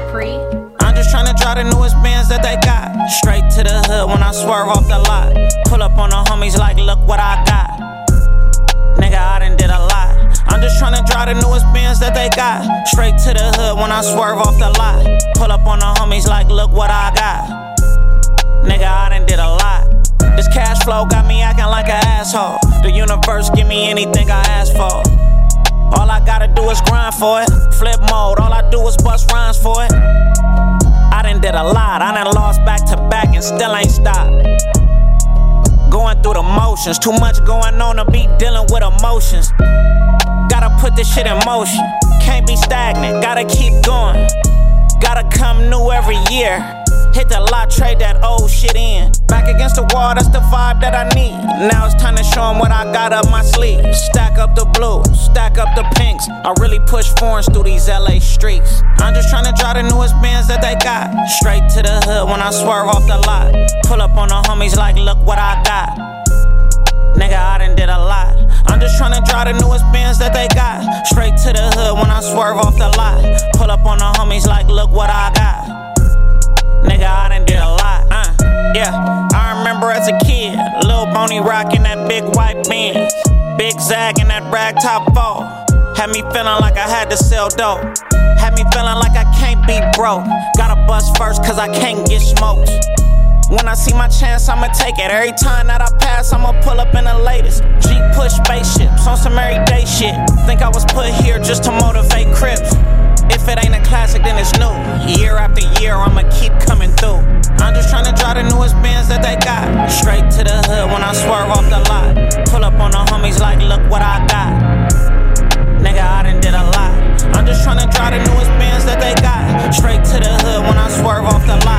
Capri. I'm just trying to drive the newest Benz that they got. Straight to the hood when I swerve off the lot. Pull up on the homies like, look what I got. Nigga, I done did a lot. I'm just trying to drive the newest Benz that they got. Straight to the hood when I swerve off the lot. Pull up on the homies like, look what I got. Nigga, I done did a lot. This cash flow got me acting like an asshole. The universe give me anything I ask for. All I gotta do is grind for it. Flip mode, all I do is bust rhymes for it. I done did a lot, I done lost back to back and still ain't stopped. Going through the motions, too much going on to be dealing with emotions. Gotta put this shit in motion, can't be stagnant, gotta keep going. Gotta come new every year. Hit the lot, trade that old shit in. Back against the wall, that's the vibe that I need. Now it's time to show what I got up my sleeve. Stack up the blues, stack up the pinks. I really push foreigns through these LA streets. I'm just trying to drive the newest Benz that they got. Straight to the hood when I swerve off the lot. Pull up on the homies like, look what I got. Nigga, I done did a lot. I'm just trying to drive the newest Benz that they got. Straight to the hood when I swerve off the lot. Pull up on the homies like, look what I got. Nigga, I done did a lot. Uh, yeah, I remember as a kid, Lil Boney rocking that big white Benz. Big Zag in that rag top fall. Had me feeling like I had to sell dope. Had me feeling like I can't be broke. Gotta bust first cause I can't get smoked. When I see my chance, I'ma take it. Every time that I pass, I'ma pull up in the latest. Jeep push spaceships on some everyday shit. Think I was put here just to motivate Crips. If it ain't a classic, then it's new. Year after year, I'ma keep coming through. I'm just trying to straight to the hood when I swerve off the lot. Pull up on the homies like, look what I got. Nigga, I done did a lot. I'm just tryna drive the newest Benz that they got. Straight to the hood when I swerve off the lot.